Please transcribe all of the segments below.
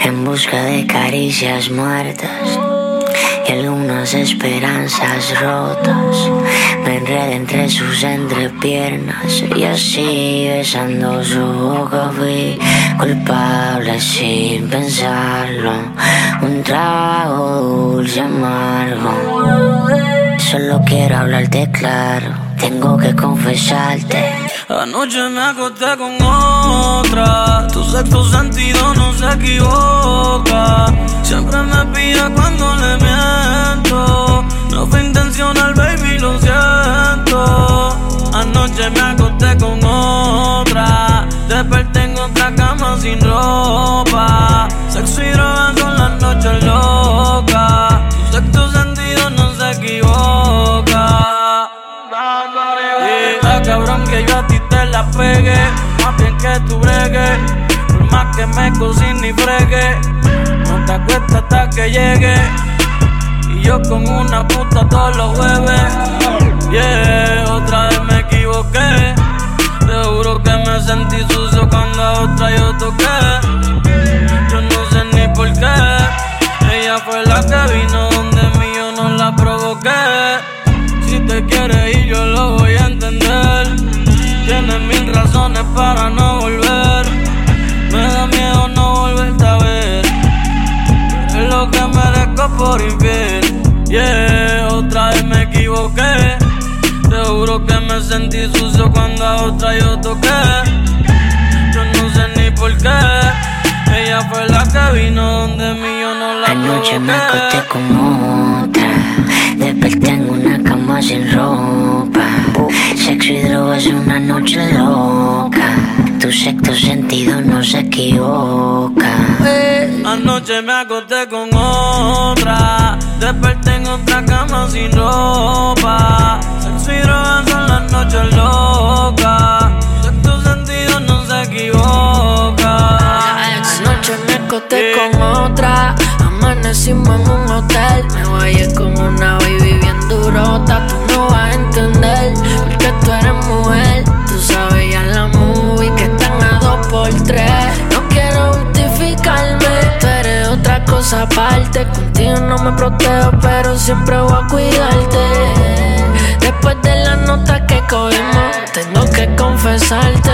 En busca de caricias muertas y algunas esperanzas rotas. Me enredé entre sus entrepiernas y así besando su boca fui culpable sin pensarlo. Un trago dulce amargo. Solo quiero hablarte claro, tengo que confesarte. Anoche me acosté con otra, tu sexto sentido no se equivoca. Siempre me pilla cuando le miento. No fue intencional, baby, lo siento. Anoche me acosté la pegue, más bien que tú bregues. Por más que me cocine y fregue, no te acuestas hasta que llegue. Y yo con una puta todos los jueves. Yeah, otra vez me equivoqué. Te juro que me sentí sucio cuando a otra yo toqué. Yo no sé ni por qué. Ella fue la que vino donde mí, yo no la provoqué. Si te quieres ir, yo lo voy. Mil razones para no volver. Me da miedo no volverte a ver. Es lo que merezco por infiel. Yeah, otra vez me equivoqué. Te juro que me sentí sucio cuando a otra yo toqué. Yo no sé ni por qué. Ella fue la que vino donde mí, yo no la Anoche me acosté provoqué. con otra, desperté en una cama sin ropa. Drogas una noche loca. Tu sexto sentido no se equivoca. Anoche me acosté con otra, desperté en otra cama sin ropa. Sexo y drogas son las noches locas. Sexto sentido no se equivoca. Anoche me acosté con otra, amanecimos en un hotel. Me guayé aparte. Contigo no me protejo, pero siempre voy a cuidarte. Después de la nota que cogimos, tengo que confesarte.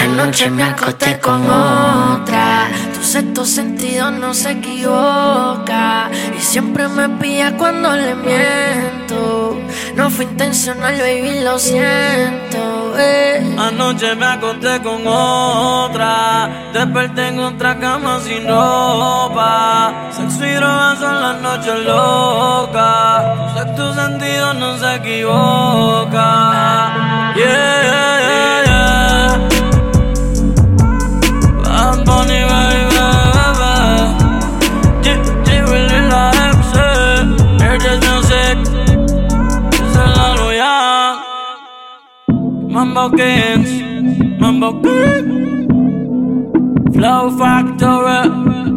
Anoche me acosté con otra. Sexto sentido no se equivoca Y siempre me pilla cuando le miento No fue intencional, baby, lo siento eh. Anoche me acosté con otra, desperté en otra cama sin ropa. Sexo y drogas son las noches locas. Tu sexto sentido no se equivoca. Mambo Kings, Mambo King, Flow Factory.